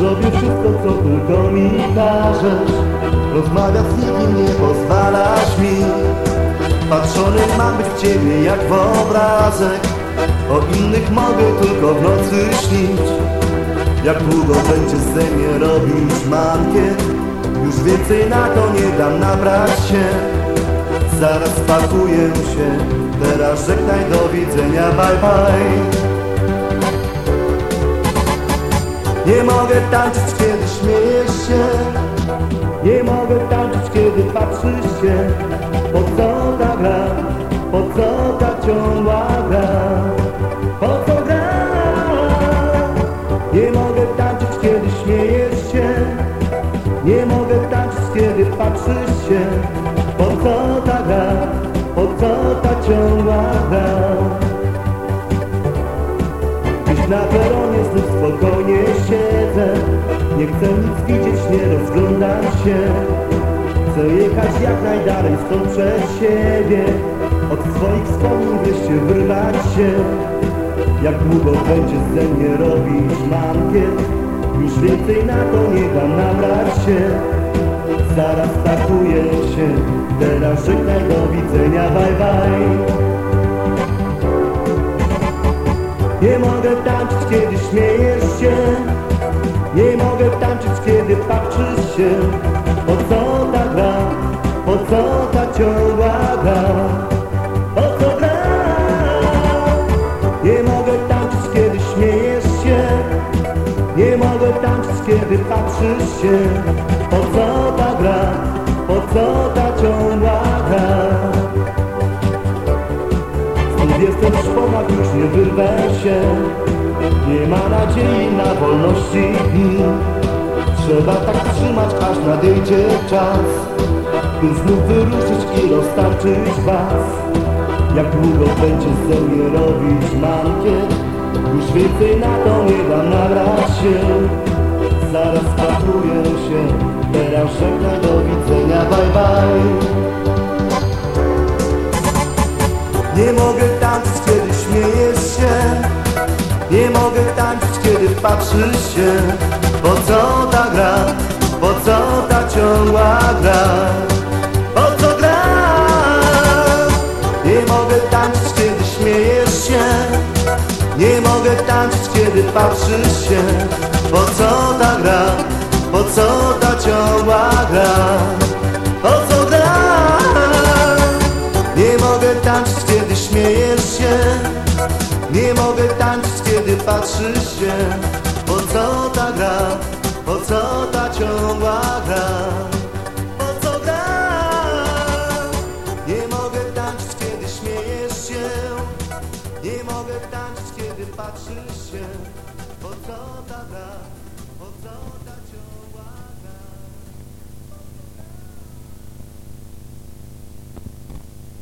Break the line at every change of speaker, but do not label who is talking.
wszystko, co tylko mi każesz. Rozmawiać z nikim nie pozwalasz mi. Patrzony mam być w ciebie jak w obrazek. O innych mogę tylko w nocy śnić. Jak długo będziesz ze mnie robić mankiet? Już więcej na to nie dam nabrać się. Zaraz pakuję się. Teraz żegnaj, do widzenia, bye bye Nie mogę tańczyć, kiedy śmiejesz się. Nie mogę tańczyć, kiedy patrzysz się. Po co ta gra, po co ta ciągła gra? Po co gra? Nie mogę tańczyć, kiedy śmiejesz się. Nie mogę tańczyć, kiedy patrzysz się. Po co ta gra, po co ta ciągła gra? Na spokojnie siedzę Nie chcę nic widzieć, nie rozglądam się. Chcę jechać jak najdalej stąd przed siebie Od swoich wspomnień wreszcie wyrwać się. Jak długo będzie ze mnie robić mankiet Już więcej na to nie dam nabrać się. Zaraz pakuję się Teraz żegnaj, do widzenia, bye bye. Nie mogę tańczyć, kiedy śmiejesz się Nie mogę tańczyć, kiedy patrzysz się Po co ta gra, po co ta ciągła Jestem szponak, już nie wyrwę się Nie ma nadziei na wolności Trzeba tak trzymać, aż nadejdzie czas By znów wyruszyć i roztarczyć was. Jak długo będzie ze mnie robić mankiet Już więcej na to nie dam nagrać się. Zaraz pakuję się Teraz żegnaj, do widzenia, bye bye. Nie mogę patrzysz się Po co ta gra, po co ta ciągła gra? Po co gra? Nie mogę tańczyć, kiedy śmiejesz się. Nie mogę tańczyć, kiedy patrzysz się. Po co ta gra, po co ta ciągła gra? Po co gra? Nie mogę tańczyć, kiedy śmiejesz się. Nie mogę tańczyć, patrzysz się Po co ta gra, po co ta ciągła gra? Po co gra? Nie mogę tańczyć, kiedy śmiejesz się. Nie mogę tańczyć, kiedy patrzysz się.